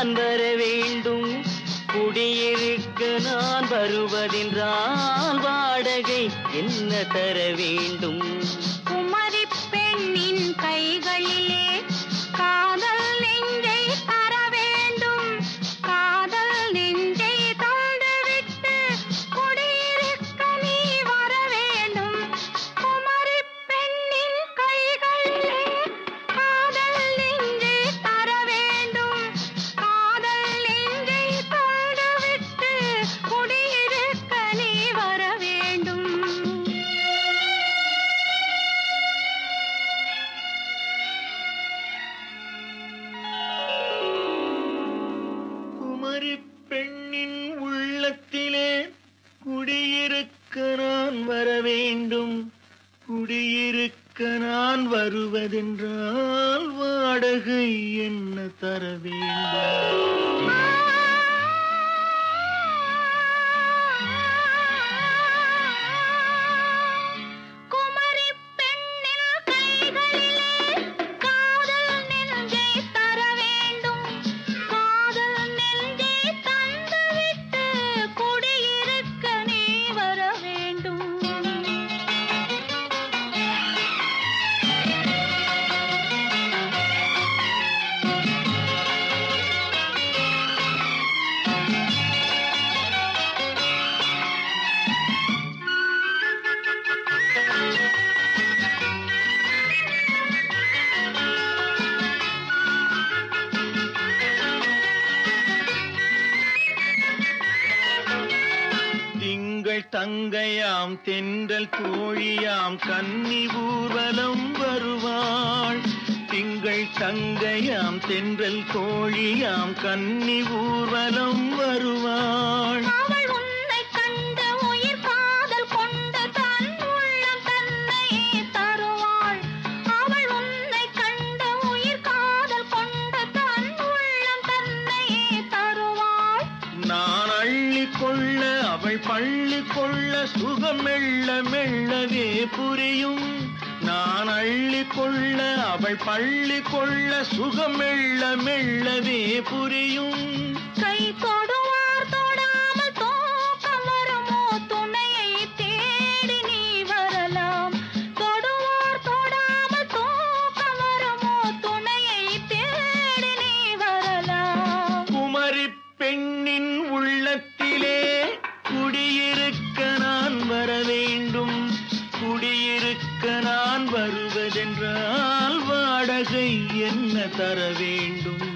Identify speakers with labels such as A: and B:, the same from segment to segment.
A: நான் வர வேண்டும். குடியிருக்க நான் வருவதென்றால் வாடகை என்ன தர வேண்டும்?
B: பார்க்க நான் வருவதென்றால் வாடகை என்ன தர வேண்டும்?
A: அவள் தங்கையாம் தென்றல் தோழியாம் கன்னி ஊர்வலம் வருவாள். திங்கள் தங்கையாம் தென்றல் தோழியாம் கன்னி ஊர்வலம் வருவாள். பள்ளி கொள்ள சுகம் மெல்ல மெல்லவே புரியும். நான் அள்ளி கொள்ள அவள் பள்ளி கொள்ள சுகம் மெல்ல மெல்லவே புரியும்.
B: கை
A: கோட என்ன தர வேண்டும்?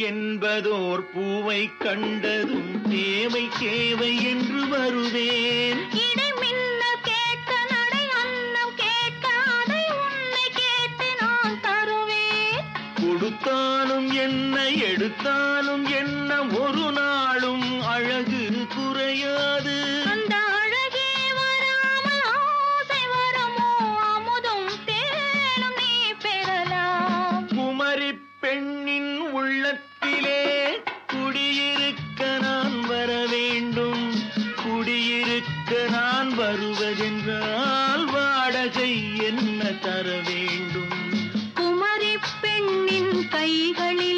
A: என்பதோர் பூவை கண்டதும் தேவை கேவை என்று வருவேன். கொடுத்தாலும் என்ன எடுத்தாலும் என்ன ஒரு நாளும் அழகு குறையாது.
B: கைகளே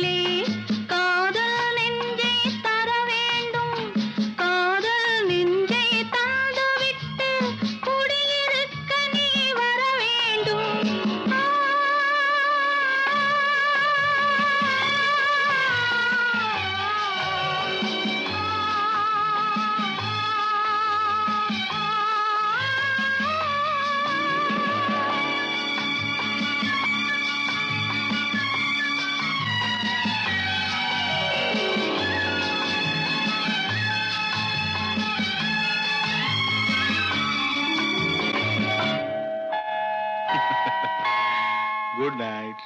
A: Good night.